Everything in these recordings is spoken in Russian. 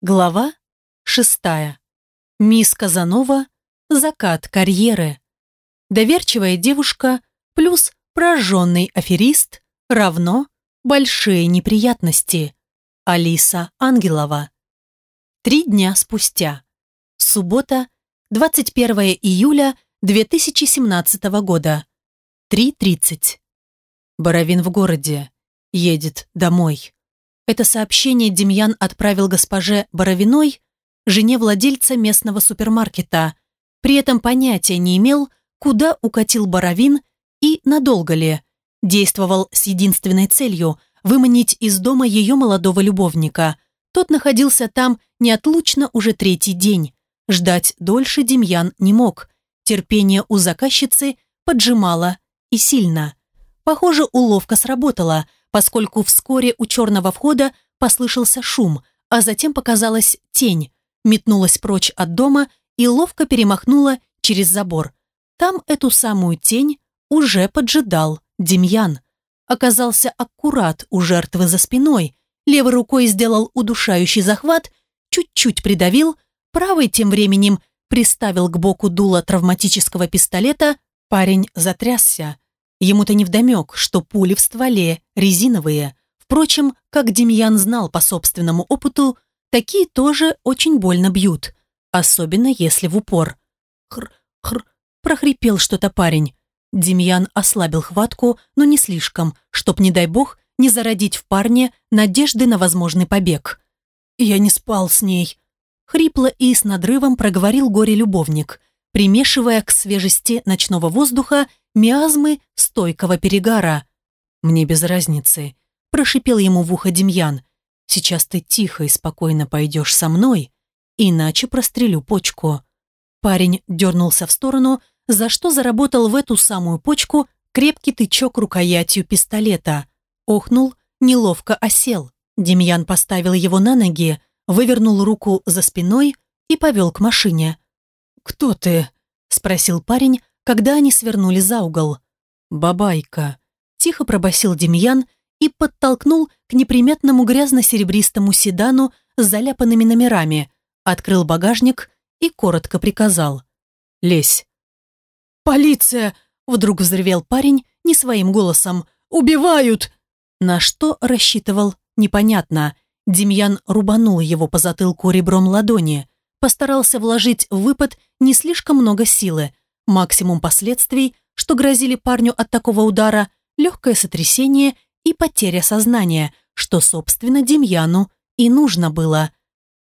Глава шестая. Мисс Казанова. Закат карьеры. Доверчивая девушка плюс прожженный аферист равно большие неприятности. Алиса Ангелова. Три дня спустя. Суббота, 21 июля 2017 года. 3.30. Боровин в городе. Едет домой. Это сообщение Демьян отправил госпоже Боровиной, жене владельца местного супермаркета. При этом понятия не имел, куда укатил Боровин и надолго ли. Действовал с единственной целью – выманить из дома ее молодого любовника. Тот находился там неотлучно уже третий день. Ждать дольше Демьян не мог. Терпение у заказчицы поджимало и сильно. Похоже, уловка сработала – поскольку вскоре у черного входа послышался шум, а затем показалась тень, метнулась прочь от дома и ловко перемахнула через забор. Там эту самую тень уже поджидал Демьян. Оказался аккурат у жертвы за спиной, левой рукой сделал удушающий захват, чуть-чуть придавил, правой тем временем приставил к боку дуло травматического пистолета, парень затрясся. Ему-то невдомек, что пули в стволе резиновые. Впрочем, как Демьян знал по собственному опыту, такие тоже очень больно бьют, особенно если в упор. Хр-хр, прохрипел что-то парень. Демьян ослабил хватку, но не слишком, чтоб, не дай бог, не зародить в парне надежды на возможный побег. «Я не спал с ней», — хрипло и с надрывом проговорил горе-любовник, примешивая к свежести ночного воздуха миазмы стойкого перегара. «Мне без разницы», – прошипел ему в ухо Демьян. «Сейчас ты тихо и спокойно пойдешь со мной, иначе прострелю почку». Парень дернулся в сторону, за что заработал в эту самую почку крепкий тычок рукоятью пистолета. Охнул, неловко осел. Демьян поставил его на ноги, вывернул руку за спиной и повел к машине. «Кто ты?» – спросил парень, когда они свернули за угол. «Бабайка», – тихо пробасил Демьян и подтолкнул к неприметному грязно-серебристому седану с заляпанными номерами, открыл багажник и коротко приказал. «Лезь». «Полиция!» – вдруг взревел парень не своим голосом. «Убивают!» На что рассчитывал, непонятно. Демьян рубанул его по затылку ребром ладони. Постарался вложить в выпад не слишком много силы, Максимум последствий, что грозили парню от такого удара, легкое сотрясение и потеря сознания, что, собственно, Демьяну и нужно было.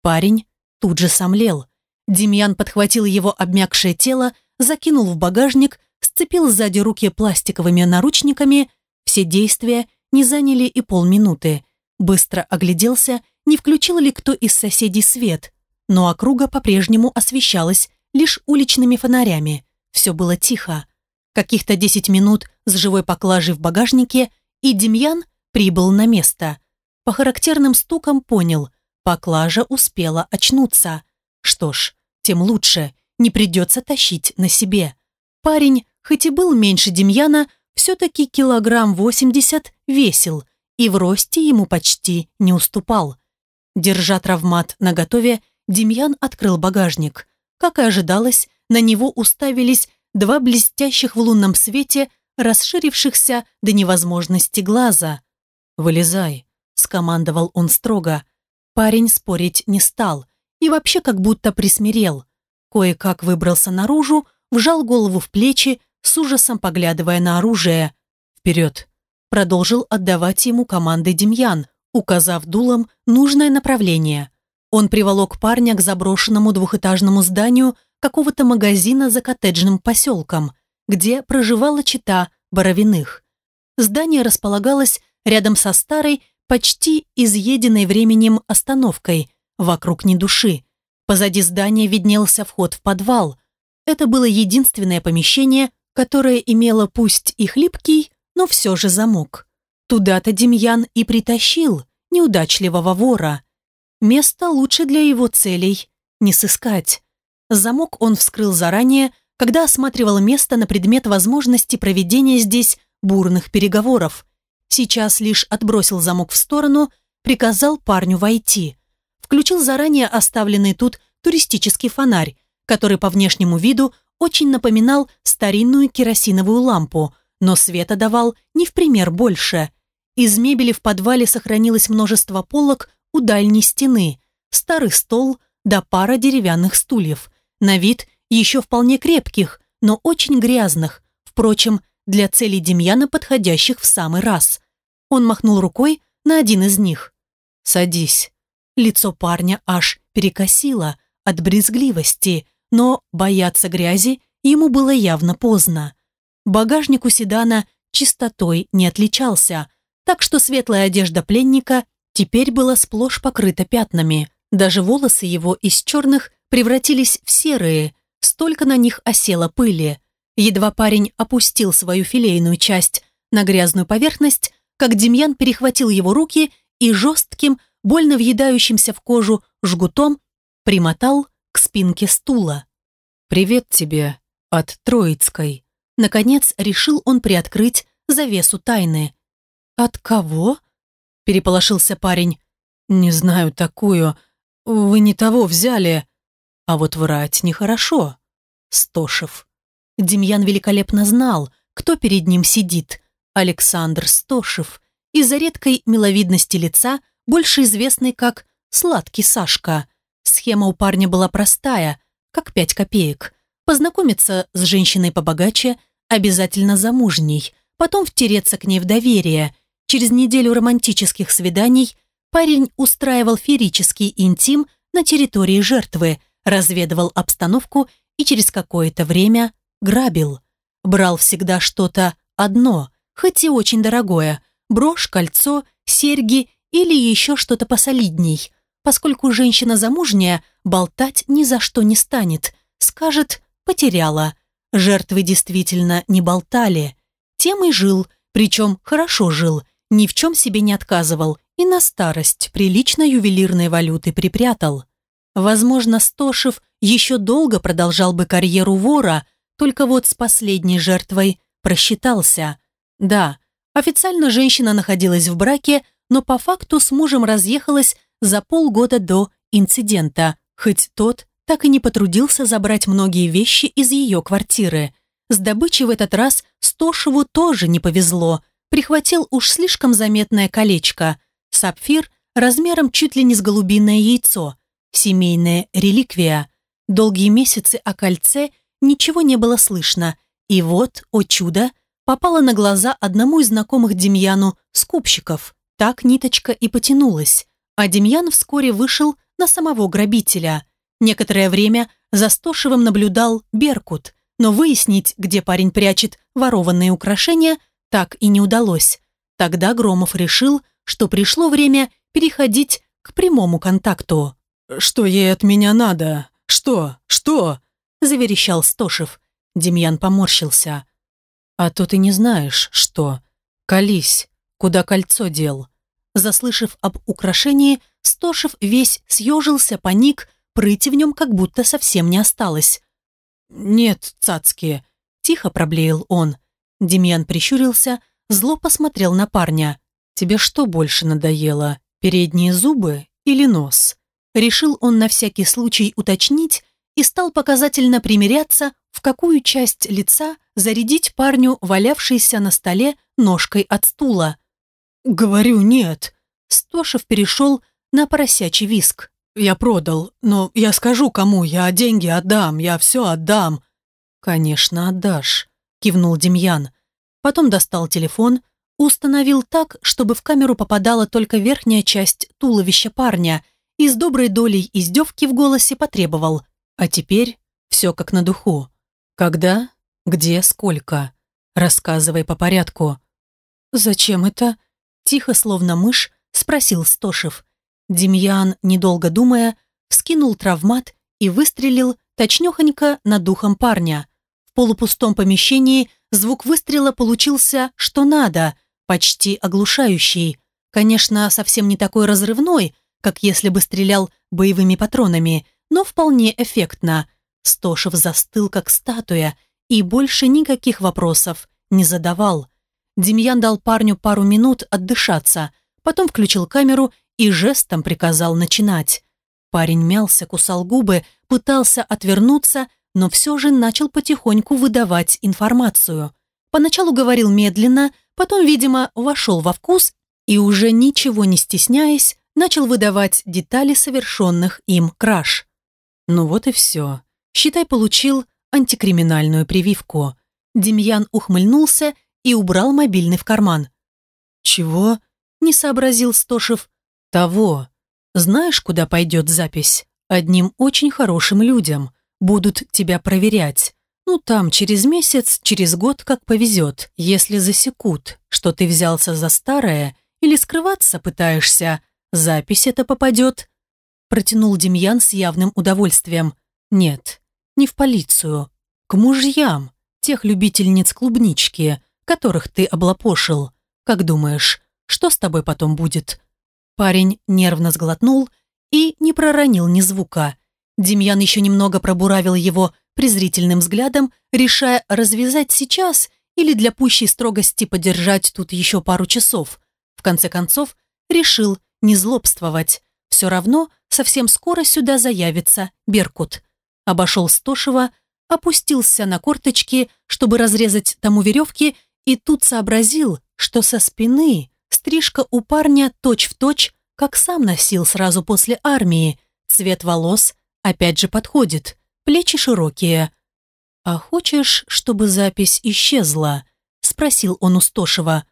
Парень тут же сомлел. Демьян подхватил его обмякшее тело, закинул в багажник, сцепил сзади руки пластиковыми наручниками. Все действия не заняли и полминуты. Быстро огляделся, не включил ли кто из соседей свет, но округа по-прежнему освещалась лишь уличными фонарями. Все было тихо. Каких-то десять минут с живой поклажей в багажнике, и Демьян прибыл на место. По характерным стукам понял, поклажа успела очнуться. Что ж, тем лучше, не придется тащить на себе. Парень, хоть и был меньше Демьяна, все-таки килограмм восемьдесят весил и в росте ему почти не уступал. Держа травмат наготове, Демьян открыл багажник. Как и ожидалось, на него уставились два блестящих в лунном свете, расширившихся до невозможности глаза. «Вылезай», — скомандовал он строго. Парень спорить не стал и вообще как будто присмирел. Кое-как выбрался наружу, вжал голову в плечи, с ужасом поглядывая на оружие. «Вперед!» — продолжил отдавать ему команды Демьян, указав дулом нужное направление. Он приволок парня к заброшенному двухэтажному зданию, какого-то магазина за коттеджным поселком, где проживала чита Боровиных. Здание располагалось рядом со старой, почти изъеденной временем остановкой, вокруг ни души. Позади здания виднелся вход в подвал. Это было единственное помещение, которое имело пусть и хлипкий, но все же замок. Туда-то Демьян и притащил неудачливого вора. Место лучше для его целей не сыскать. Замок он вскрыл заранее, когда осматривал место на предмет возможности проведения здесь бурных переговоров. Сейчас лишь отбросил замок в сторону, приказал парню войти. включил заранее оставленный тут туристический фонарь, который по внешнему виду очень напоминал старинную керосиновую лампу, но света давал не в пример больше. Из мебели в подвале сохранилось множество полок у дальней стены, старый стол да пара деревянных стульев, на вид еще вполне крепких, но очень грязных, впрочем, для целей Демьяна подходящих в самый раз. Он махнул рукой на один из них. «Садись». Лицо парня аж перекосило от брезгливости, но бояться грязи ему было явно поздно. Багажник у седана чистотой не отличался, так что светлая одежда пленника теперь была сплошь покрыта пятнами. Даже волосы его из черных превратились в серые, столько на них осело пыли. Едва парень опустил свою филейную часть на грязную поверхность, как Демьян перехватил его руки и жестким, больно въедающимся в кожу жгутом примотал к спинке стула. «Привет тебе от Троицкой». Наконец решил он приоткрыть завесу тайны. «От кого?» – переполошился парень. «Не знаю такую. Вы не того взяли. А вот врать нехорошо». Стошев. Демьян великолепно знал, кто перед ним сидит. Александр Стошев. Из-за редкой миловидности лица, больше известный как «Сладкий Сашка». Схема у парня была простая, как пять копеек. Познакомиться с женщиной побогаче, обязательно замужней, потом втереться к ней в доверие. Через неделю романтических свиданий парень устраивал ферический интим на территории жертвы, разведывал обстановку и через какое-то время грабил. Брал всегда что-то одно, хоть и очень дорогое, брошь, кольцо, серьги или еще что-то посолидней – поскольку женщина замужняя болтать ни за что не станет, скажет «потеряла». Жертвы действительно не болтали. Тем и жил, причем хорошо жил, ни в чем себе не отказывал и на старость прилично ювелирной валюты припрятал. Возможно, Стошев еще долго продолжал бы карьеру вора, только вот с последней жертвой просчитался. Да, официально женщина находилась в браке, но по факту с мужем разъехалась за полгода до инцидента, хоть тот так и не потрудился забрать многие вещи из ее квартиры. С добычей в этот раз Стошеву тоже не повезло, прихватил уж слишком заметное колечко, сапфир размером чуть ли не с голубиное яйцо, семейная реликвия. Долгие месяцы о кольце ничего не было слышно, и вот, о чудо, попала на глаза одному из знакомых Демьяну скупщиков. Так ниточка и потянулась а Демьян вскоре вышел на самого грабителя. Некоторое время за Стошевым наблюдал Беркут, но выяснить, где парень прячет ворованные украшения, так и не удалось. Тогда Громов решил, что пришло время переходить к прямому контакту. «Что ей от меня надо? Что? Что?» – заверещал Стошев. Демьян поморщился. «А то ты не знаешь, что. Колись, куда кольцо дел?» Заслышав об украшении, Стошев весь съежился, паник, прыти в нем как будто совсем не осталось. «Нет, цацки», – тихо проблеял он. Демьян прищурился, зло посмотрел на парня. «Тебе что больше надоело, передние зубы или нос?» Решил он на всякий случай уточнить и стал показательно примиряться, в какую часть лица зарядить парню, валявшийся на столе ножкой от стула. «Говорю, нет». Стошев перешел на поросячий виск. «Я продал, но я скажу кому, я деньги отдам, я все отдам». «Конечно, отдашь», – кивнул Демьян. Потом достал телефон, установил так, чтобы в камеру попадала только верхняя часть туловища парня и с доброй долей издевки в голосе потребовал. «А теперь все как на духу. Когда, где, сколько. Рассказывай по порядку». «Зачем это?» Тихо, словно мышь, спросил Стошев. Демьян, недолго думая, вскинул травмат и выстрелил точнёхонько над духом парня. В полупустом помещении звук выстрела получился что надо, почти оглушающий. Конечно, совсем не такой разрывной, как если бы стрелял боевыми патронами, но вполне эффектно. Стошев застыл, как статуя, и больше никаких вопросов не задавал. Демьян дал парню пару минут отдышаться, потом включил камеру и жестом приказал начинать. Парень мялся, кусал губы, пытался отвернуться, но все же начал потихоньку выдавать информацию. Поначалу говорил медленно, потом, видимо, вошел во вкус и уже ничего не стесняясь, начал выдавать детали совершенных им краж. Ну вот и все. Считай, получил антикриминальную прививку. Демьян ухмыльнулся и убрал мобильный в карман. «Чего?» – не сообразил Стошев. «Того. Знаешь, куда пойдет запись? Одним очень хорошим людям. Будут тебя проверять. Ну, там, через месяц, через год, как повезет. Если засекут, что ты взялся за старое или скрываться пытаешься, запись это попадет». Протянул Демьян с явным удовольствием. «Нет, не в полицию. К мужьям, тех любительниц клубнички, которых ты облапошил. Как думаешь, что с тобой потом будет?» Парень нервно сглотнул и не проронил ни звука. Демьян еще немного пробуравил его презрительным взглядом, решая развязать сейчас или для пущей строгости подержать тут еще пару часов. В конце концов, решил не злобствовать. Все равно совсем скоро сюда заявится Беркут. Обошел Стошева, опустился на корточки, чтобы разрезать тому веревки, и тут сообразил, что со спины Стрижка у парня точь-в-точь, точь, как сам носил сразу после армии. Цвет волос опять же подходит, плечи широкие. «А хочешь, чтобы запись исчезла?» – спросил он у Стошева.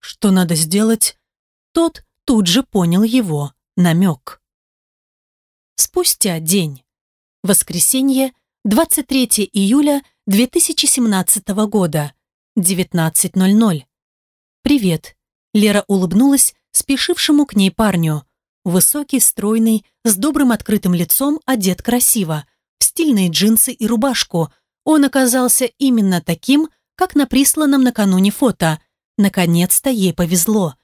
«Что надо сделать?» Тот тут же понял его намек. Спустя день. Воскресенье, 23 июля 2017 года, 19.00. «Привет. Лера улыбнулась спешившему к ней парню. Высокий, стройный, с добрым открытым лицом, одет красиво, в стильные джинсы и рубашку. Он оказался именно таким, как на присланном накануне фото. Наконец-то ей повезло.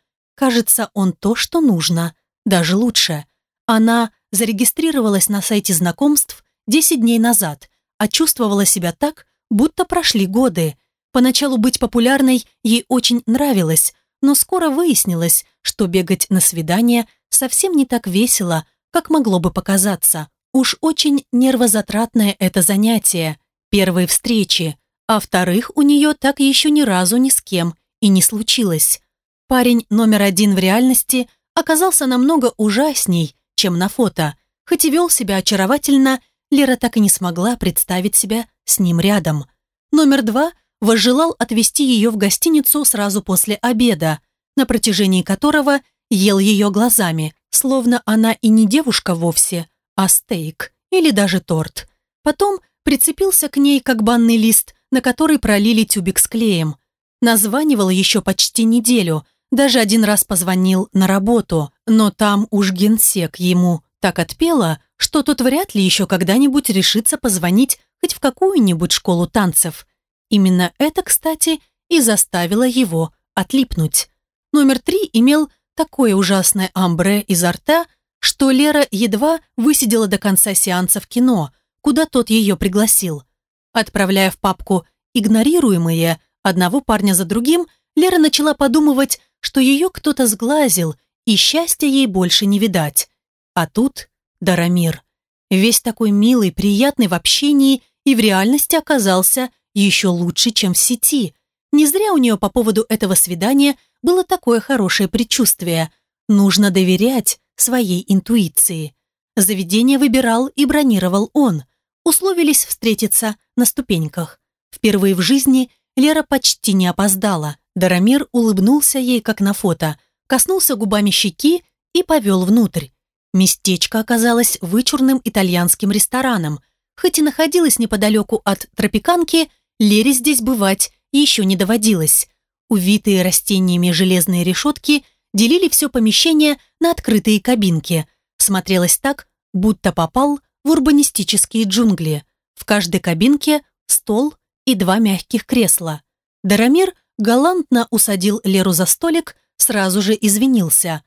Кажется, он то, что нужно. Даже лучше. Она зарегистрировалась на сайте знакомств 10 дней назад, а чувствовала себя так, будто прошли годы. Поначалу быть популярной ей очень нравилось, но скоро выяснилось, что бегать на свидание совсем не так весело, как могло бы показаться. Уж очень нервозатратное это занятие, первые встречи, а вторых у нее так еще ни разу ни с кем и не случилось. Парень номер один в реальности оказался намного ужасней, чем на фото. Хоть и вел себя очаровательно, Лера так и не смогла представить себя с ним рядом. Номер два возжелал отвезти ее в гостиницу сразу после обеда, на протяжении которого ел ее глазами, словно она и не девушка вовсе, а стейк или даже торт. Потом прицепился к ней, как банный лист, на который пролили тюбик с клеем. Названивал еще почти неделю, даже один раз позвонил на работу, но там уж генсек ему так отпела, что тот вряд ли еще когда-нибудь решится позвонить хоть в какую-нибудь школу танцев. Именно это, кстати, и заставило его отлипнуть. Номер три имел такое ужасное амбре изо рта, что Лера едва высидела до конца сеанса в кино, куда тот ее пригласил. Отправляя в папку «Игнорируемые» одного парня за другим, Лера начала подумывать, что ее кто-то сглазил, и счастья ей больше не видать. А тут Дарамир. Весь такой милый, приятный в общении и в реальности оказался еще лучше, чем в сети. Не зря у нее по поводу этого свидания было такое хорошее предчувствие. Нужно доверять своей интуиции. Заведение выбирал и бронировал он. Условились встретиться на ступеньках. Впервые в жизни Лера почти не опоздала. Дарамир улыбнулся ей, как на фото, коснулся губами щеки и повел внутрь. Местечко оказалось вычурным итальянским рестораном. Хоть и находилось неподалеку от тропиканки, Лере здесь бывать еще не доводилось. Увитые растениями железные решетки делили все помещение на открытые кабинки. Смотрелось так, будто попал в урбанистические джунгли. В каждой кабинке стол и два мягких кресла. Дарамир галантно усадил Леру за столик, сразу же извинился.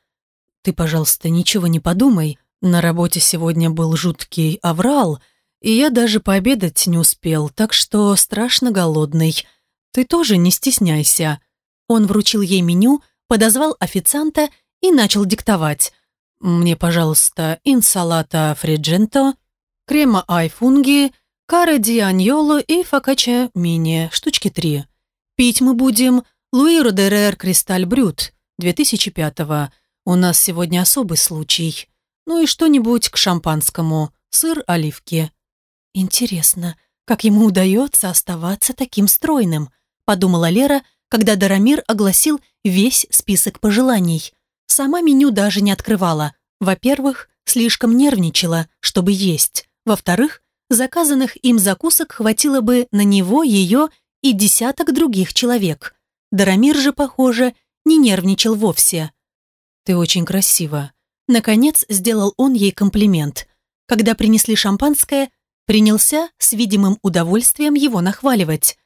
«Ты, пожалуйста, ничего не подумай. На работе сегодня был жуткий аврал, и я даже пообедать не успел, так что страшно голодный. Ты тоже не стесняйся». Он вручил ей меню, подозвал официанта и начал диктовать. Мне, пожалуйста, инсалата фридженто, крема айфунги, кара ди и фокачча мини, штучки три. Пить мы будем Луи Родерер Кристаль Брют 2005-го. У нас сегодня особый случай. Ну и что-нибудь к шампанскому, сыр, оливки. Интересно, как ему удается оставаться таким стройным, подумала Лера, когда Дарамир огласил весь список пожеланий. Сама меню даже не открывала. Во-первых, слишком нервничала, чтобы есть. Во-вторых, заказанных им закусок хватило бы на него, ее и десяток других человек. Дарамир же, похоже, не нервничал вовсе. «Ты очень красива». Наконец сделал он ей комплимент. Когда принесли шампанское, принялся с видимым удовольствием его нахваливать.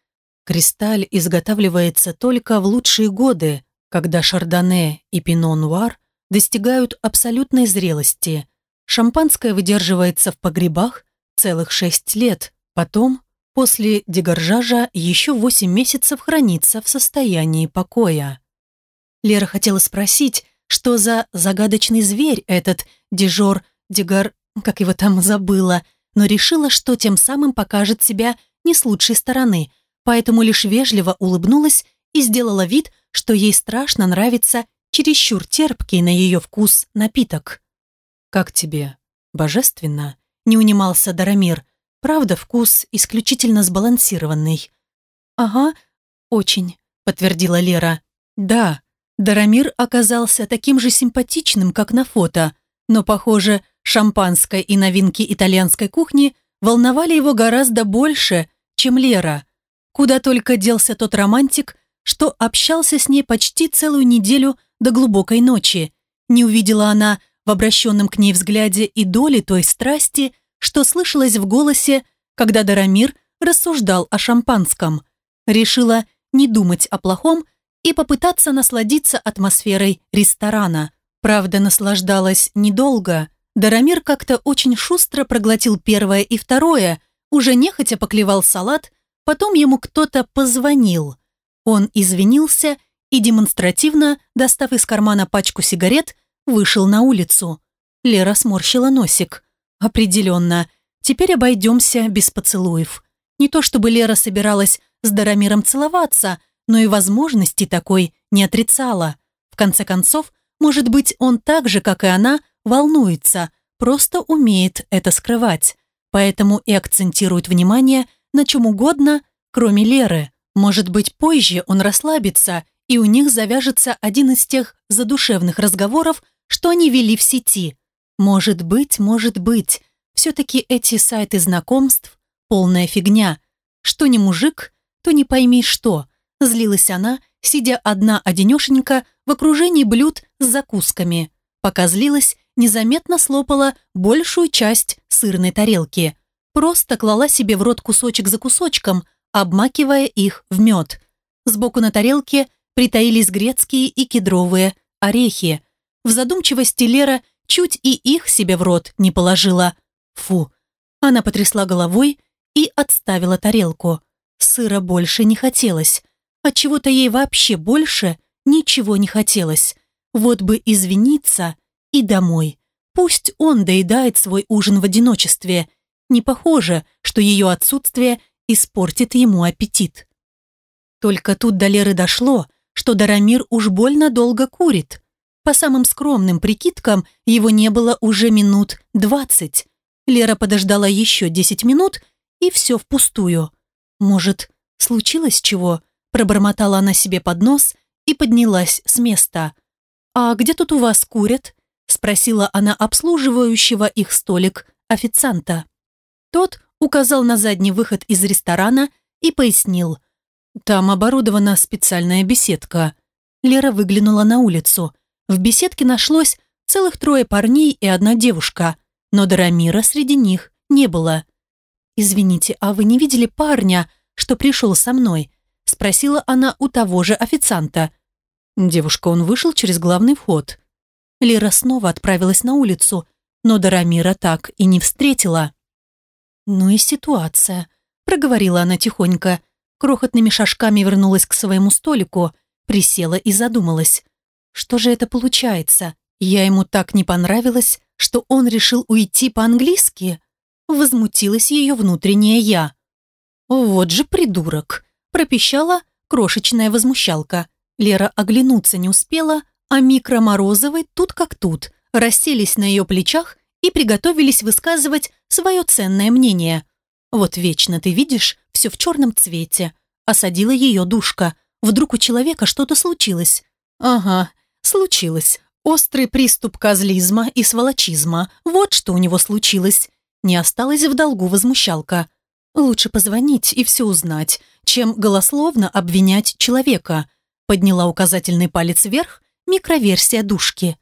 Кристаль изготавливается только в лучшие годы, когда шардоне и пино-нуар достигают абсолютной зрелости. Шампанское выдерживается в погребах целых шесть лет, потом, после дегоржажа, еще восемь месяцев хранится в состоянии покоя. Лера хотела спросить, что за загадочный зверь этот дежор, дегар, как его там забыла, но решила, что тем самым покажет себя не с лучшей стороны, поэтому лишь вежливо улыбнулась и сделала вид, что ей страшно нравится чересчур терпкий на ее вкус напиток. «Как тебе? Божественно?» – не унимался Дарамир. Правда, вкус исключительно сбалансированный. «Ага, очень», – подтвердила Лера. «Да, Дарамир оказался таким же симпатичным, как на фото, но, похоже, шампанское и новинки итальянской кухни волновали его гораздо больше, чем Лера. Куда только делся тот романтик, что общался с ней почти целую неделю до глубокой ночи. Не увидела она в обращенном к ней взгляде и доли той страсти, что слышалось в голосе, когда Дарамир рассуждал о шампанском. Решила не думать о плохом и попытаться насладиться атмосферой ресторана. Правда, наслаждалась недолго. Дарамир как-то очень шустро проглотил первое и второе, уже нехотя поклевал салат, потом ему кто-то позвонил. Он извинился и, демонстративно, достав из кармана пачку сигарет, вышел на улицу. Лера сморщила носик. «Определенно. Теперь обойдемся без поцелуев. Не то чтобы Лера собиралась с Дарамиром целоваться, но и возможности такой не отрицала. В конце концов, может быть, он так же, как и она, волнуется, просто умеет это скрывать. Поэтому и акцентирует внимание на чем угодно, кроме Леры. Может быть, позже он расслабится, и у них завяжется один из тех задушевных разговоров, что они вели в сети. Может быть, может быть. Все-таки эти сайты знакомств – полная фигня. Что не мужик, то не пойми что – Злилась она, сидя одна-одинешенька в окружении блюд с закусками. Пока злилась, незаметно слопала большую часть сырной тарелки. Просто клала себе в рот кусочек за кусочком, обмакивая их в мед. Сбоку на тарелке притаились грецкие и кедровые орехи. В задумчивости Лера чуть и их себе в рот не положила. Фу. Она потрясла головой и отставила тарелку. Сыра больше не хотелось. Отчего-то ей вообще больше ничего не хотелось. Вот бы извиниться и домой. Пусть он доедает свой ужин в одиночестве. Не похоже, что ее отсутствие испортит ему аппетит. Только тут до Леры дошло, что Дарамир уж больно долго курит. По самым скромным прикидкам, его не было уже минут двадцать. Лера подождала еще десять минут, и все впустую. Может, случилось чего? Пробормотала она себе под нос и поднялась с места. «А где тут у вас курят?» Спросила она обслуживающего их столик официанта. Тот указал на задний выход из ресторана и пояснил. «Там оборудована специальная беседка». Лера выглянула на улицу. В беседке нашлось целых трое парней и одна девушка, но Дарамира среди них не было. «Извините, а вы не видели парня, что пришел со мной?» Спросила она у того же официанта. Девушка, он вышел через главный вход. Лера снова отправилась на улицу, но Дарамира так и не встретила. «Ну и ситуация», — проговорила она тихонько. Крохотными шажками вернулась к своему столику, присела и задумалась. Что же это получается? Я ему так не понравилась, что он решил уйти по-английски. Возмутилась ее внутренняя я. «Вот же придурок!» – пропищала крошечная возмущалка. Лера оглянуться не успела, а Микро Морозовой тут как тут, расселись на ее плечах и приготовились высказывать свое ценное мнение. «Вот вечно ты видишь все в черном цвете», – осадила ее душка. «Вдруг у человека что-то случилось?» «Ага, случилось. Острый приступ козлизма и сволочизма. Вот что у него случилось. Не осталось в долгу возмущалка. Лучше позвонить и все узнать, чем голословно обвинять человека. Подняла указательный палец вверх микроверсия душки.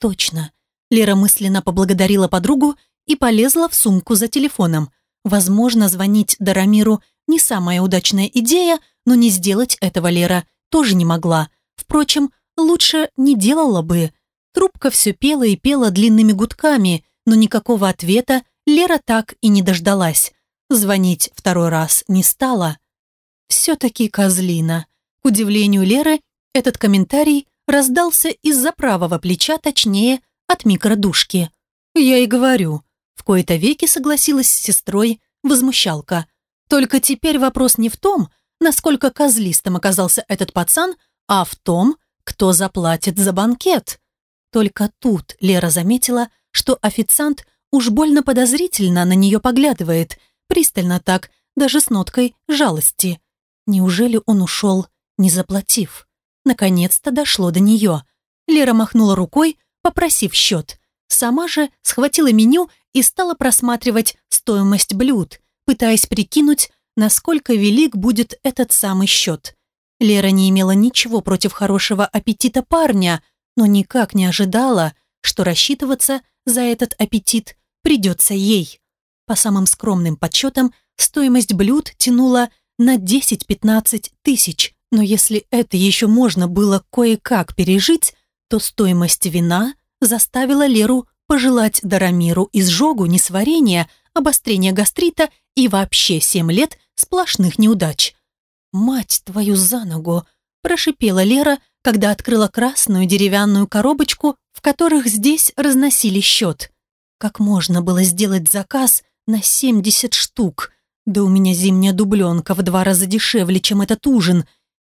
Точно. Лера мысленно поблагодарила подругу и полезла в сумку за телефоном. Возможно, звонить Дарамиру не самая удачная идея, но не сделать этого Лера тоже не могла. Впрочем, лучше не делала бы. Трубка все пела и пела длинными гудками, но никакого ответа Лера так и не дождалась. Звонить второй раз не стала. Все-таки козлина. К удивлению Леры, этот комментарий раздался из-за правого плеча, точнее, от микродушки. Я и говорю, в кои-то веки согласилась с сестрой возмущалка. Только теперь вопрос не в том, насколько козлистым оказался этот пацан, а в том, кто заплатит за банкет. Только тут Лера заметила, что официант уж больно подозрительно на нее поглядывает, пристально так, даже с ноткой жалости. Неужели он ушел, не заплатив? Наконец-то дошло до нее. Лера махнула рукой, попросив счет. Сама же схватила меню и стала просматривать стоимость блюд, пытаясь прикинуть, насколько велик будет этот самый счет. Лера не имела ничего против хорошего аппетита парня, но никак не ожидала, что рассчитываться за этот аппетит придется ей. По самым скромным подсчетам, стоимость блюд тянула на 10-15 тысяч, но если это еще можно было кое-как пережить, то стоимость вина заставила Леру пожелать Дарамиру изжогу, несварения, обострения гастрита и вообще 7 лет сплошных неудач. «Мать твою за ногу!» – прошипела Лера, когда открыла красную деревянную коробочку, в которых здесь разносили счет. Как можно было сделать заказ на 70 штук? Да у меня зимняя дубленка в два раза дешевле, чем этот ужин.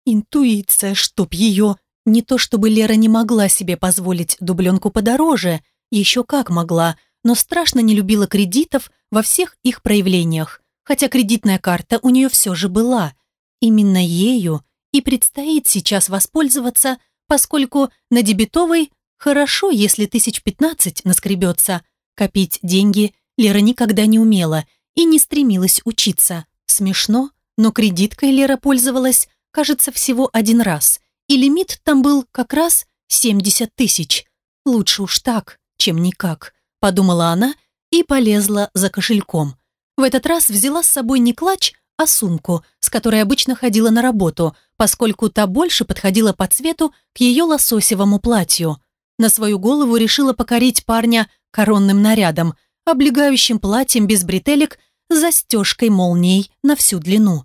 Интуиция, чтоб ее... Не то чтобы Лера не могла себе позволить дубленку подороже, еще как могла, но страшно не любила кредитов во всех их проявлениях, хотя кредитная карта у нее все же была. Именно ею и предстоит сейчас воспользоваться, поскольку на дебетовой хорошо, если тысяч пятнадцать наскребется. Копить деньги Лера никогда не умела и не стремилась учиться. Смешно, но кредиткой Лера пользовалась, кажется, всего один раз, и лимит там был как раз 70 тысяч. Лучше уж так, чем никак, подумала она и полезла за кошельком. В этот раз взяла с собой не клатч, а сумку, с которой обычно ходила на работу, поскольку та больше подходила по цвету к ее лососевому платью. На свою голову решила покорить парня коронным нарядом, облегающим платьем без бретелек с застежкой молнией на всю длину.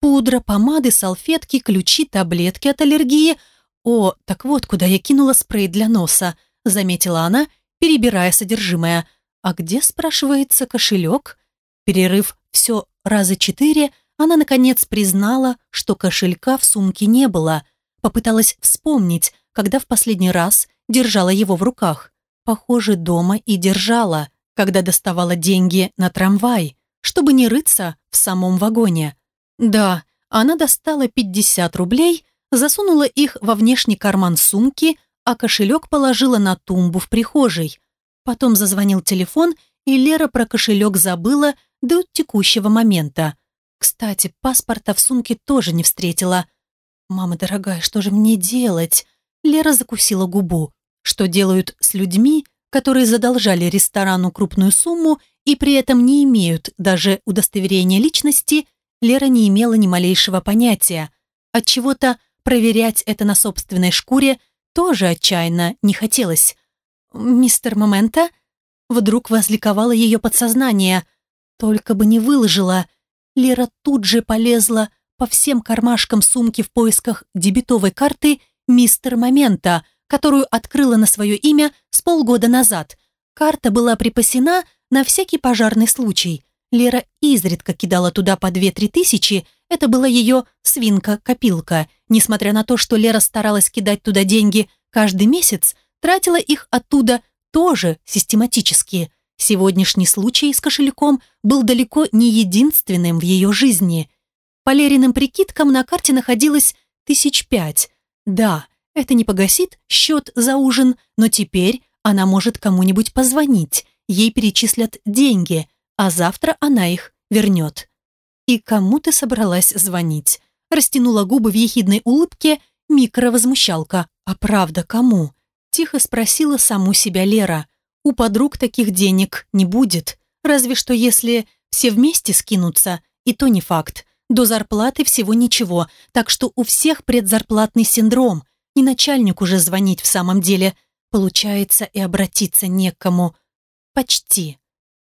Пудра, помады, салфетки, ключи, таблетки от аллергии. О, так вот, куда я кинула спрей для носа, заметила она, перебирая содержимое. А где, спрашивается, кошелек? Перерыв все раза четыре, она, наконец, признала, что кошелька в сумке не было. Попыталась вспомнить, когда в последний раз держала его в руках. Похоже, дома и держала, когда доставала деньги на трамвай, чтобы не рыться в самом вагоне. Да, она достала 50 рублей, засунула их во внешний карман сумки, а кошелек положила на тумбу в прихожей. Потом зазвонил телефон, и Лера про кошелек забыла до текущего момента. Кстати, паспорта в сумке тоже не встретила. «Мама дорогая, что же мне делать?» Лера закусила губу. Что делают с людьми, которые задолжали ресторану крупную сумму и при этом не имеют даже удостоверения личности, Лера не имела ни малейшего понятия. От чего то проверять это на собственной шкуре тоже отчаянно не хотелось. «Мистер Момента?» Вдруг возликовало ее подсознание. Только бы не выложила. Лера тут же полезла по всем кармашкам сумки в поисках дебетовой карты «Мистер Момента», которую открыла на свое имя с полгода назад. Карта была припасена на всякий пожарный случай. Лера изредка кидала туда по 2-3 тысячи, это была ее свинка-копилка. Несмотря на то, что Лера старалась кидать туда деньги каждый месяц, тратила их оттуда тоже систематически. Сегодняшний случай с кошельком был далеко не единственным в ее жизни. По Лериным прикидкам на карте находилось тысяч пять. Да, это не погасит счет за ужин, но теперь она может кому-нибудь позвонить, ей перечислят деньги, а завтра она их вернет. «И кому ты собралась звонить?» Растянула губы в ехидной улыбке микровозмущалка. «А правда, кому?» Тихо спросила саму себя Лера. «У подруг таких денег не будет. Разве что если все вместе скинутся, и то не факт. До зарплаты всего ничего, так что у всех предзарплатный синдром. И начальник уже звонить в самом деле. Получается, и обратиться некому. Почти.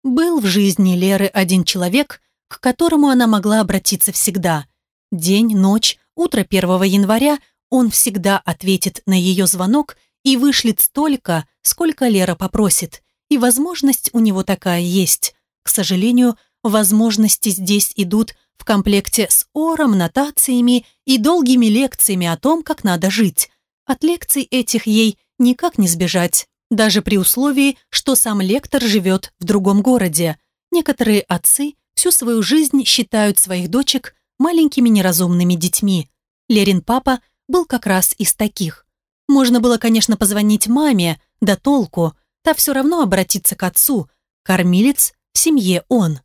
Был в жизни Леры один человек, к которому она могла обратиться всегда. День, ночь, утро 1 января он всегда ответит на ее звонок и вышлет столько, сколько Лера попросит. И возможность у него такая есть. К сожалению, возможности здесь идут в комплекте с ором, нотациями и долгими лекциями о том, как надо жить. От лекций этих ей никак не сбежать, даже при условии, что сам лектор живет в другом городе. Некоторые отцы всю свою жизнь считают своих дочек маленькими неразумными детьми. Лерин папа был как раз из таких. Можно было, конечно, позвонить маме, да толку, та все равно обратиться к отцу. Кормилец в семье он.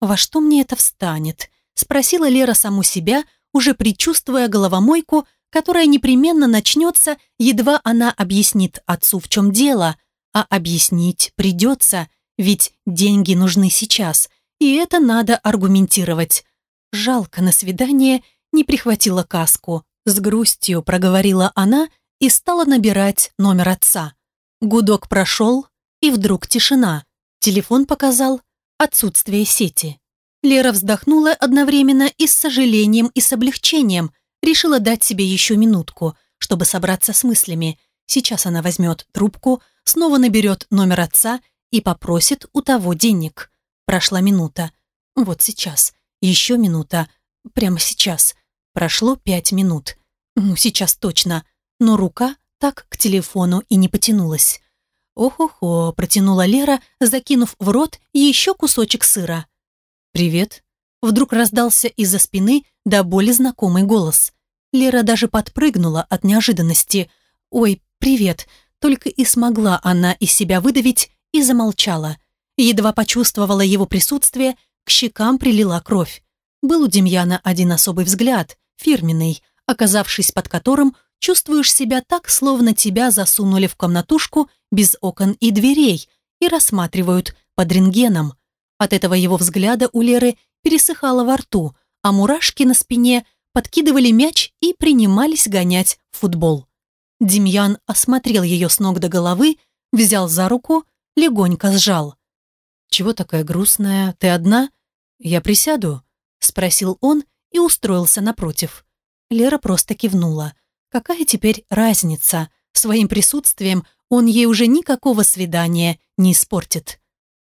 «Во что мне это встанет?» – спросила Лера саму себя, уже предчувствуя головомойку, которая непременно начнется, едва она объяснит отцу, в чем дело. А объяснить придется, ведь деньги нужны сейчас, и это надо аргументировать. Жалко, на свидание не прихватила каску. С грустью проговорила она и стала набирать номер отца. Гудок прошел, и вдруг тишина. Телефон показал отсутствие сети. Лера вздохнула одновременно и с сожалением, и с облегчением. Решила дать себе еще минутку, чтобы собраться с мыслями. Сейчас она возьмет трубку, снова наберет номер отца и попросит у того денег. Прошла минута. Вот сейчас. Еще минута. Прямо сейчас. Прошло пять минут. Ну, сейчас точно. Но рука так к телефону и не потянулась. «Ох-охо», — протянула Лера, закинув в рот еще кусочек сыра. «Привет». Вдруг раздался из-за спины до боли знакомый голос. Лера даже подпрыгнула от неожиданности. «Ой, привет», только и смогла она из себя выдавить и замолчала. Едва почувствовала его присутствие, к щекам прилила кровь. Был у Демьяна один особый взгляд, фирменный, оказавшись под которым чувствуешь себя так, словно тебя засунули в комнатушку без окон и дверей и рассматривают под рентгеном. От этого его взгляда у Леры пересыхало во рту, а мурашки на спине подкидывали мяч и принимались гонять в футбол. Демьян осмотрел ее с ног до головы, взял за руку, легонько сжал. «Чего такая грустная? Ты одна? Я присяду?» — спросил он и устроился напротив. Лера просто кивнула. Какая теперь разница? Своим присутствием он ей уже никакого свидания не испортит.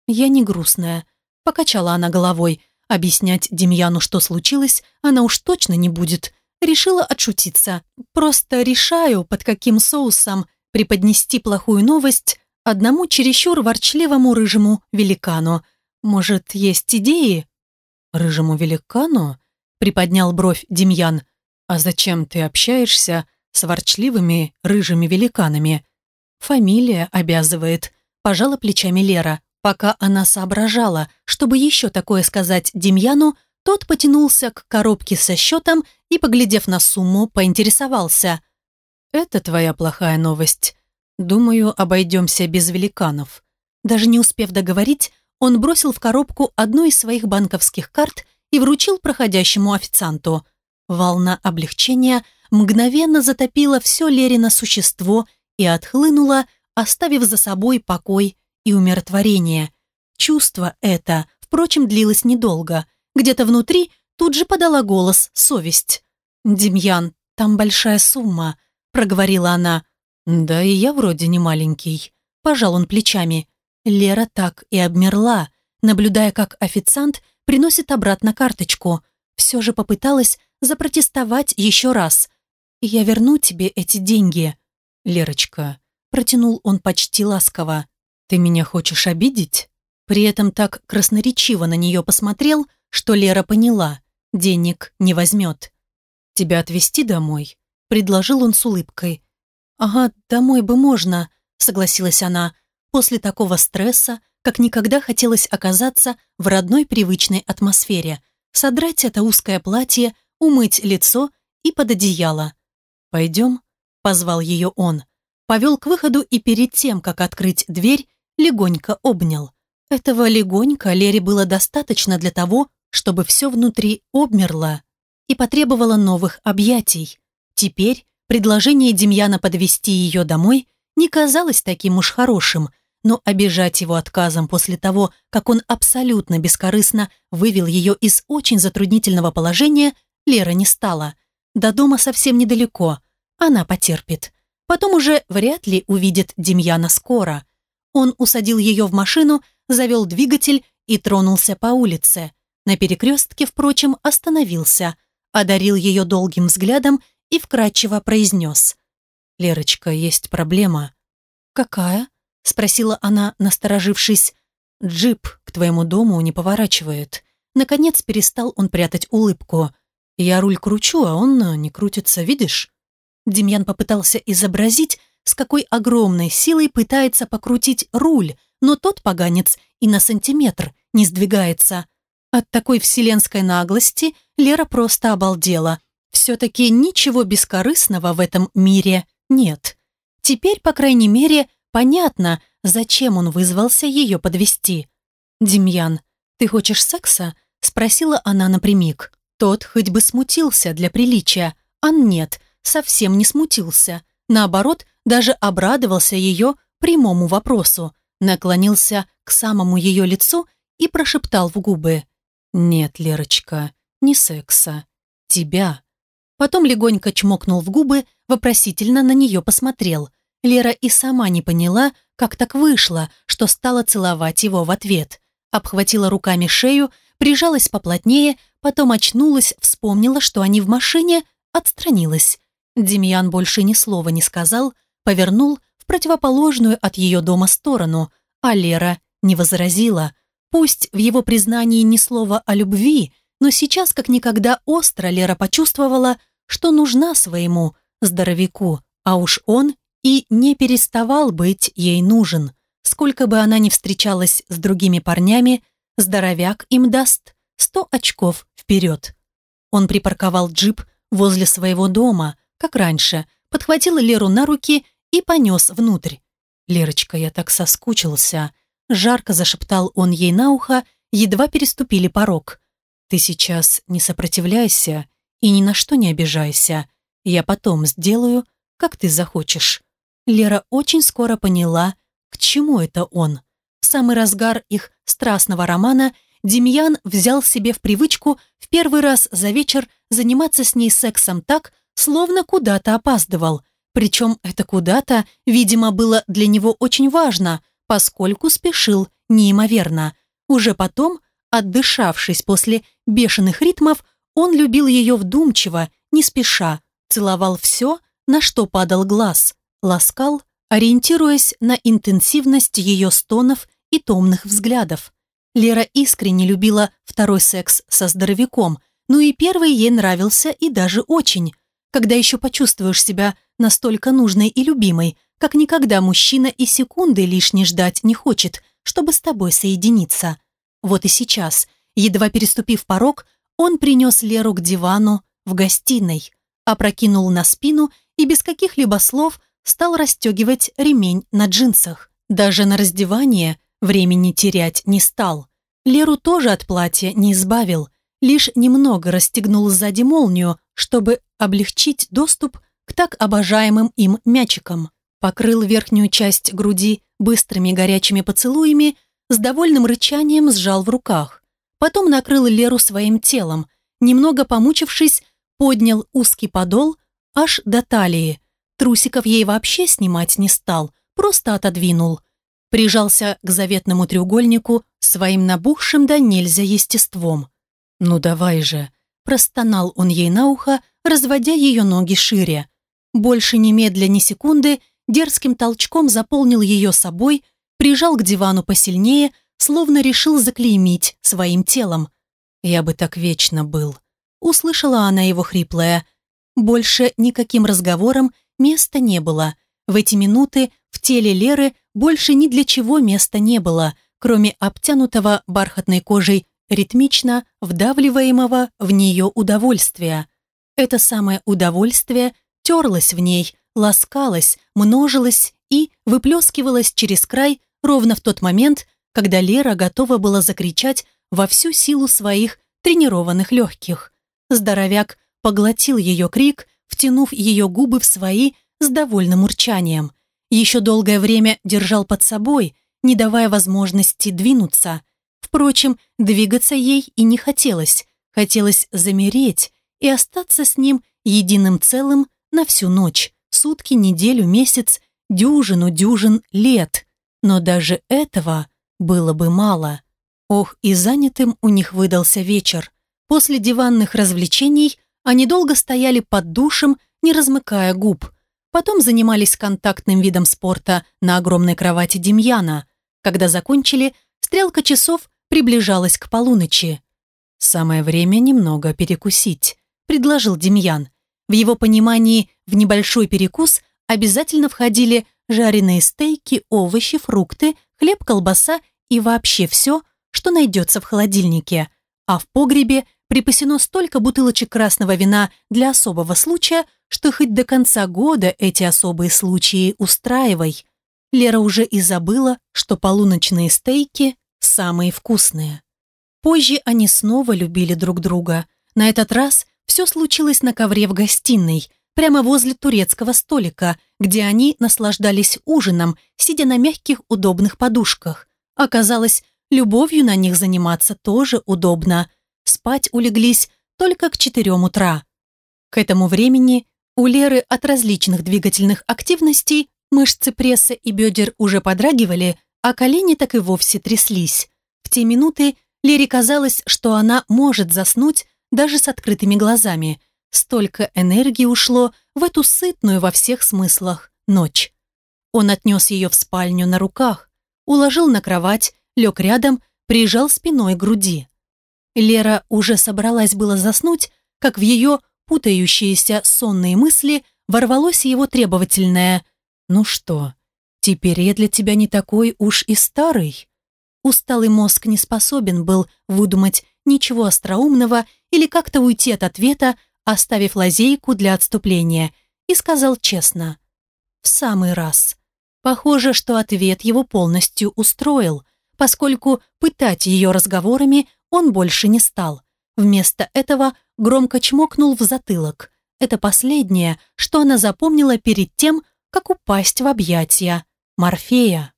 «Я не грустная», — покачала она головой. Объяснять Демьяну, что случилось, она уж точно не будет. Решила отшутиться. Просто решаю, под каким соусом преподнести плохую новость одному чересчур ворчливому рыжему великану. Может, есть идеи?» «Рыжему великану?» — приподнял бровь Демьян. «А зачем ты общаешься с ворчливыми рыжими великанами?» «Фамилия обязывает», — пожала плечами Лера. Пока она соображала, чтобы еще такое сказать Демьяну, тот потянулся к коробке со счетом и, поглядев на сумму, поинтересовался. «Это твоя плохая новость. Думаю, обойдемся без великанов. Даже не успев договорить, он бросил в коробку одну из своих банковских карт и вручил проходящему официанту. Волна облегчения мгновенно затопила все Лерино существо и отхлынула, оставив за собой покой и умиротворение. Чувство это, впрочем, длилось недолго. Где-то внутри тут же подала голос совесть. «Демьян, там большая сумма», — проговорила она. Да и я вроде не маленький. Пожал он плечами. Лера так и обмерла, наблюдая, как официант приносит обратно карточку. Все же попыталась запротестовать еще раз. «Я верну тебе эти деньги». «Лерочка», протянул он почти ласково. «Ты меня хочешь обидеть?» При этом так красноречиво на нее посмотрел, что Лера поняла, денег не возьмет. «Тебя отвезти домой?» – предложил он с улыбкой. «Ага, домой бы можно», – согласилась она. После такого стресса, как никогда хотелось оказаться в родной привычной атмосфере, содрать это узкое платье, умыть лицо и под одеяло. «Пойдем?» – позвал ее он. Повел к выходу и перед тем, как открыть дверь, легонько обнял. Этого легонько Лере было достаточно для того, чтобы все внутри обмерло и потребовало новых объятий. Теперь предложение Демьяна подвести ее домой не казалось таким уж хорошим, но обижать его отказом после того, как он абсолютно бескорыстно вывел ее из очень затруднительного положения, Лера не стала. До дома совсем недалеко, она потерпит. Потом уже вряд ли увидит Демьяна скоро. Он усадил ее в машину, завел двигатель и тронулся по улице. На перекрестке, впрочем, остановился, одарил ее долгим взглядом и вкратчиво произнес. «Лерочка, есть проблема». «Какая?» – спросила она, насторожившись. «Джип к твоему дому не поворачивает». Наконец перестал он прятать улыбку. «Я руль кручу, а он не крутится, видишь?» Демьян попытался изобразить, с какой огромной силой пытается покрутить руль, но тот поганец и на сантиметр не сдвигается. От такой вселенской наглости Лера просто обалдела. Все-таки ничего бескорыстного в этом мире нет. Теперь, по крайней мере, понятно, зачем он вызвался ее подвести. «Демьян, ты хочешь секса?» – спросила она напрямик. Тот хоть бы смутился для приличия, а нет – совсем не смутился. Наоборот, даже обрадовался ее прямому вопросу, наклонился к самому ее лицу и прошептал в губы. «Нет, Лерочка, не секса. Тебя». Потом легонько чмокнул в губы, вопросительно на нее посмотрел. Лера и сама не поняла, как так вышло, что стала целовать его в ответ. Обхватила руками шею, прижалась поплотнее, потом очнулась, вспомнила, что они в машине, отстранилась. Демьян больше ни слова не сказал, повернул в противоположную от ее дома сторону, а Лера не возразила. Пусть в его признании ни слова о любви, но сейчас как никогда остро Лера почувствовала, что нужна своему здоровяку, а уж он и не переставал быть ей нужен. Сколько бы она ни встречалась с другими парнями, здоровяк им даст сто очков вперед. Он припарковал джип возле своего дома, как раньше, подхватил Леру на руки и понес внутрь. «Лерочка, я так соскучился», — жарко зашептал он ей на ухо, едва переступили порог. «Ты сейчас не сопротивляйся и ни на что не обижайся. Я потом сделаю, как ты захочешь». Лера очень скоро поняла, к чему это он. В самый разгар их страстного романа Демьян взял себе в привычку в первый раз за вечер заниматься с ней сексом так, словно куда-то опаздывал. Причем это куда-то, видимо, было для него очень важно, поскольку спешил неимоверно. Уже потом, отдышавшись после бешеных ритмов, он любил ее вдумчиво, не спеша, целовал все, на что падал глаз, ласкал, ориентируясь на интенсивность ее стонов и томных взглядов. Лера искренне любила второй секс со здоровяком, но и первый ей нравился и даже очень когда еще почувствуешь себя настолько нужной и любимой, как никогда мужчина и секунды лишней ждать не хочет, чтобы с тобой соединиться. Вот и сейчас, едва переступив порог, он принес Леру к дивану в гостиной, опрокинул на спину и без каких-либо слов стал расстегивать ремень на джинсах. Даже на раздевание времени терять не стал. Леру тоже от платья не избавил, лишь немного расстегнул сзади молнию, чтобы облегчить доступ к так обожаемым им мячикам. Покрыл верхнюю часть груди быстрыми горячими поцелуями, с довольным рычанием сжал в руках. Потом накрыл Леру своим телом, немного помучившись, поднял узкий подол аж до талии, Трусиков ей вообще снимать не стал, просто отодвинул. Прижался к заветному треугольнику своим набухшим да нельзя естеством. «Ну давай же!» – простонал он ей на ухо, разводя ее ноги шире. Больше немедля ни секунды дерзким толчком заполнил ее собой, прижал к дивану посильнее, словно решил заклеймить своим телом. «Я бы так вечно был», — услышала она его хриплое. Больше никаким разговором места не было. В эти минуты в теле Леры больше ни для чего места не было, кроме обтянутого бархатной кожей ритмично вдавливаемого в нее удовольствия. Это самое удовольствие терлось в ней, ласкалось, множилось и выплескивалось через край ровно в тот момент, когда Лера готова была закричать во всю силу своих тренированных легких. Здоровяк поглотил ее крик, втянув ее губы в свои с довольным урчанием. Еще долгое время держал под собой, не давая возможности двинуться. Впрочем, двигаться ей и не хотелось. Хотелось замереть и остаться с ним единым целым на всю ночь, сутки, неделю, месяц, дюжину дюжин лет. Но даже этого было бы мало. Ох, и занятым у них выдался вечер. После диванных развлечений они долго стояли под душем, не размыкая губ. Потом занимались контактным видом спорта на огромной кровати Демьяна. Когда закончили, стрелка часов приближалась к полуночи. «Самое время немного перекусить», – предложил Демьян. В его понимании в небольшой перекус обязательно входили жареные стейки, овощи, фрукты, хлеб, колбаса и вообще все, что найдется в холодильнике. А в погребе припасено столько бутылочек красного вина для особого случая, что хоть до конца года эти особые случаи устраивай. Лера уже и забыла, что полуночные стейки самые вкусные. Позже они снова любили друг друга. На этот раз все случилось на ковре в гостиной, прямо возле турецкого столика, где они наслаждались ужином, сидя на мягких удобных подушках. Оказалось, любовью на них заниматься тоже удобно. Спать улеглись только к четырем утра. К этому времени у Леры от различных двигательных активностей мышцы пресса и бедер уже подрагивали, а колени так и вовсе тряслись. В те минуты Лере казалось, что она может заснуть даже с открытыми глазами. Столько энергии ушло в эту сытную во всех смыслах ночь. Он отнес ее в спальню на руках, уложил на кровать, лег рядом, прижал спиной к груди. Лера уже собралась было заснуть, как в ее путающиеся сонные мысли ворвалось его требовательное «Ну что, теперь я для тебя не такой уж и старый?» Усталый мозг не способен был выдумать ничего остроумного или как-то уйти от ответа, оставив лазейку для отступления, и сказал честно. В самый раз. Похоже, что ответ его полностью устроил, поскольку пытать ее разговорами он больше не стал. Вместо этого громко чмокнул в затылок. Это последнее, что она запомнила перед тем, как упасть в объятия Морфея.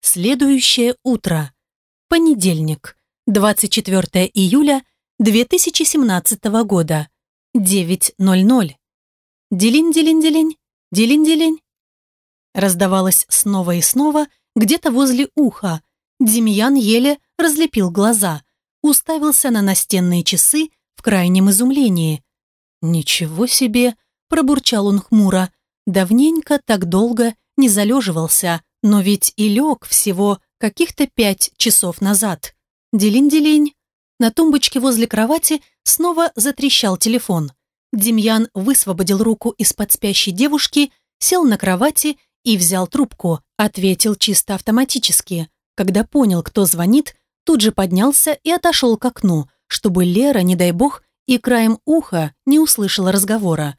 Следующее утро. Понедельник, 24 июля 2017 года, 9.00. Делин-делин-делин, делин-делин. Раздавалось снова и снова, где-то возле уха. Демьян еле разлепил глаза, уставился на настенные часы в крайнем изумлении. «Ничего себе!» – пробурчал он хмуро. Давненько так долго не залеживался, но ведь и лег всего каких-то пять часов назад. Делин-делинь. На тумбочке возле кровати снова затрещал телефон. Демьян высвободил руку из-под спящей девушки, сел на кровати и взял трубку. Ответил чисто автоматически. Когда понял, кто звонит, тут же поднялся и отошел к окну, чтобы Лера, не дай бог, и краем уха не услышала разговора.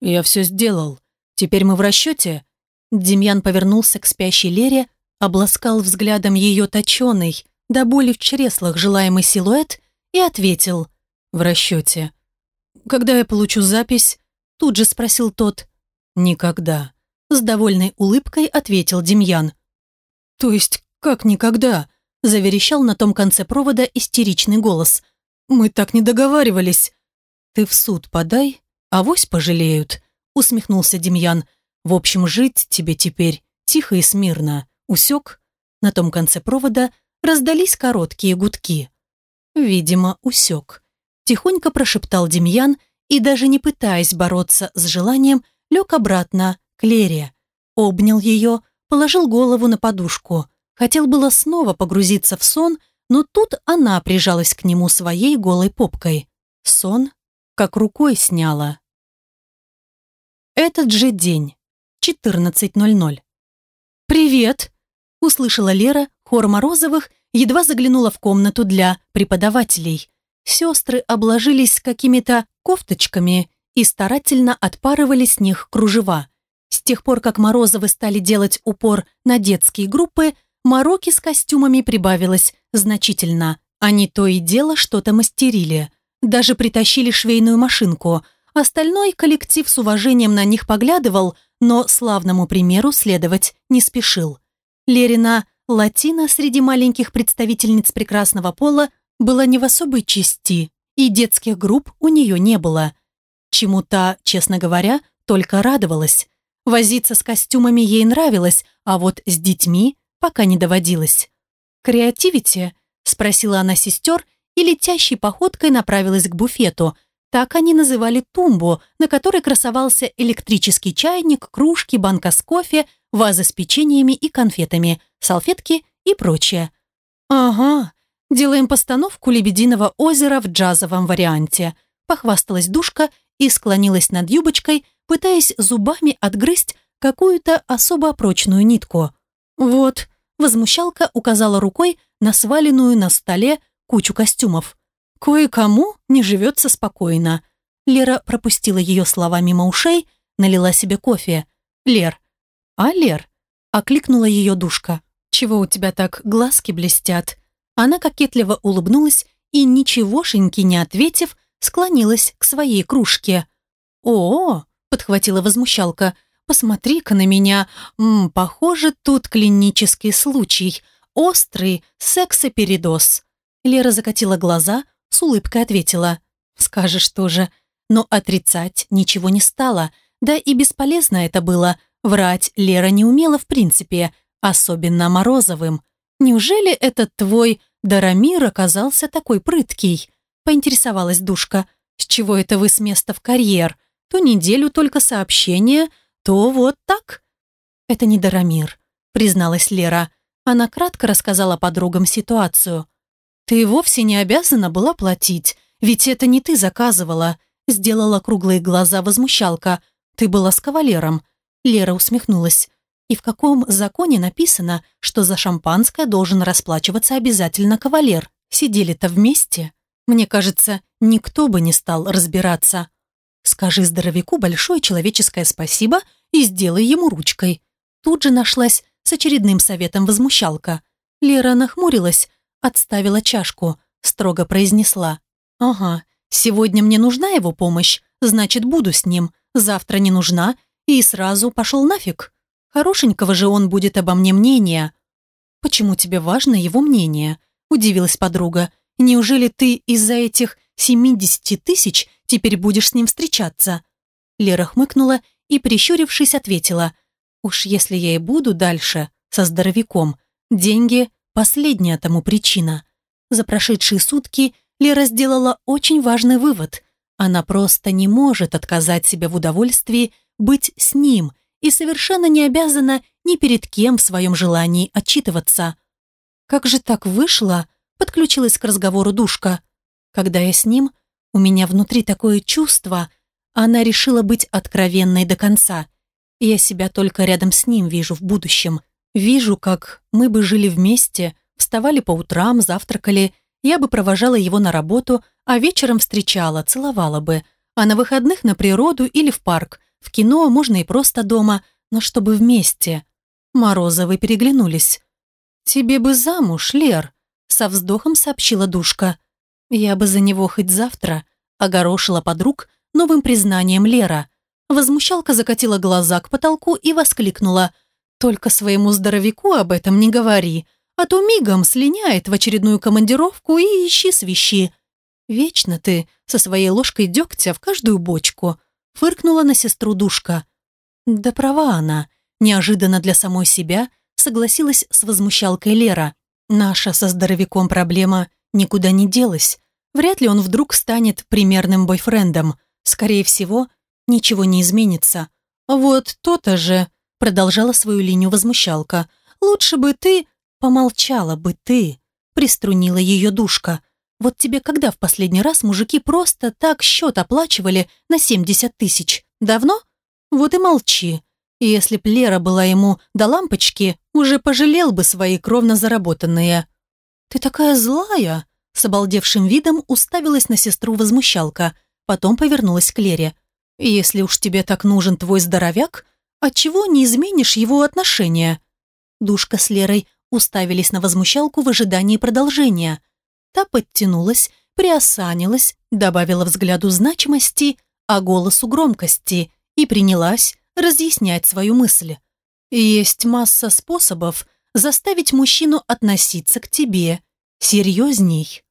«Я все сделал. Теперь мы в расчете?» Демьян повернулся к спящей Лере, обласкал взглядом ее точеный, до боли в чреслах желаемый силуэт и ответил «В расчете». «Когда я получу запись?» Тут же спросил тот. «Никогда». С довольной улыбкой ответил Демьян. «То есть как никогда?» Заверещал на том конце провода истеричный голос. «Мы так не договаривались». «Ты в суд подай, авось пожалеют», усмехнулся Демьян. «В общем, жить тебе теперь тихо и смирно. Усек?» На том конце провода раздались короткие гудки. Видимо, усек. Тихонько прошептал Демьян и, даже не пытаясь бороться с желанием, лег обратно к Лере. Обнял ее, положил голову на подушку. Хотел было снова погрузиться в сон, но тут она прижалась к нему своей голой попкой. Сон как рукой сняла. Этот же день, 14.00. «Привет!» – услышала Лера хор Морозовых, едва заглянула в комнату для преподавателей. Сестры обложились какими-то кофточками и старательно отпарывали с них кружева. С тех пор, как Морозовы стали делать упор на детские группы, мороки с костюмами прибавилось значительно. Они то и дело что-то мастерили. Даже притащили швейную машинку. Остальной коллектив с уважением на них поглядывал, но славному примеру следовать не спешил. Лерина Латина среди маленьких представительниц прекрасного пола была не в особой чести, и детских групп у нее не было. Чему-то, честно говоря, только радовалась. Возиться с костюмами ей нравилось, а вот с детьми пока не доводилось. «Креативите?» – спросила она сестер и летящей походкой направилась к буфету. Так они называли тумбу, на которой красовался электрический чайник, кружки, банка с кофе, вазы с печеньями и конфетами, салфетки и прочее. «Ага, делаем постановку «Лебединого озера» в джазовом варианте», похвасталась душка и склонилась над юбочкой, пытаясь зубами отгрызть какую-то особо прочную нитку. «Вот», возмущалка указала рукой на сваленную на столе кучу костюмов. «Кое-кому не живется спокойно». Лера пропустила ее слова мимо ушей, налила себе кофе. «Лер». «А, Лер?» – окликнула ее душка. «Чего у тебя так глазки блестят?» Она кокетливо улыбнулась и, ничегошеньки не ответив, склонилась к своей кружке. «О!», -о подхватила возмущалка. «Посмотри-ка на меня. М -м, похоже, тут клинический случай. Острый сексопередоз». Лера закатила глаза, с улыбкой ответила. «Скажешь тоже». Но отрицать ничего не стало. Да и бесполезно это было. Врать Лера не умела в принципе, особенно Морозовым. Неужели этот твой Дарамир оказался такой прыткий? Поинтересовалась Душка. С чего это вы с места в карьер? То неделю только сообщение, то вот так. Это не Дарамир, призналась Лера. Она кратко рассказала подругам ситуацию. «Ты вовсе не обязана была платить, ведь это не ты заказывала», сделала круглые глаза возмущалка. «Ты была с кавалером». Лера усмехнулась. «И в каком законе написано, что за шампанское должен расплачиваться обязательно кавалер? Сидели-то вместе?» Мне кажется, никто бы не стал разбираться. Скажи здоровяку большое человеческое спасибо и сделай ему ручкой. Тут же нашлась с очередным советом возмущалка. Лера нахмурилась, отставила чашку, строго произнесла. «Ага, сегодня мне нужна его помощь, значит, буду с ним. Завтра не нужна, и сразу пошел нафиг. Хорошенького же он будет обо мне мнения». «Почему тебе важно его мнение?» – удивилась подруга. Неужели ты из-за этих 70 тысяч теперь будешь с ним встречаться?» Лера хмыкнула и, прищурившись, ответила. «Уж если я и буду дальше со здоровяком, деньги – последняя тому причина». За прошедшие сутки Лера сделала очень важный вывод. Она просто не может отказать себе в удовольствии быть с ним и совершенно не обязана ни перед кем в своем желании отчитываться. Как же так вышло, подключилась к разговору душка. Когда я с ним, у меня внутри такое чувство, она решила быть откровенной до конца. Я себя только рядом с ним вижу в будущем. Вижу, как мы бы жили вместе, вставали по утрам, завтракали, я бы провожала его на работу, а вечером встречала, целовала бы. А на выходных на природу или в парк, в кино, можно и просто дома, но чтобы вместе. Морозовы переглянулись. «Тебе бы замуж, Лер», со вздохом сообщила Душка. «Я бы за него хоть завтра», — огорошила подруг новым признанием Лера. Возмущалка закатила глаза к потолку и воскликнула. «Только своему здоровяку об этом не говори, а то мигом слиняет в очередную командировку и ищи свищи. Вечно ты со своей ложкой дегтя в каждую бочку. фыркнула на сестру душка. Да права она. Неожиданно для самой себя согласилась с возмущалкой Лера. Наша со здоровяком проблема никуда не делась. Вряд ли он вдруг станет примерным бойфрендом. Скорее всего, ничего не изменится. Вот то-то же, продолжала свою линию возмущалка. Лучше бы ты, помолчала бы ты, приструнила ее душка. Вот тебе когда в последний раз мужики просто так счет оплачивали на 70 тысяч? Давно? Вот и молчи. Если б Лера была ему до лампочки, уже пожалел бы свои кровно заработанные. «Ты такая злая!» С обалдевшим видом уставилась на сестру возмущалка, потом повернулась к Лере. «Если уж тебе так нужен твой здоровяк, отчего не изменишь его отношения?» Душка с Лерой уставились на возмущалку в ожидании продолжения. Та подтянулась, приосанилась, добавила взгляду значимости, а голосу громкости и принялась разъяснять свою мысль. «Есть масса способов заставить мужчину относиться к тебе серьезней».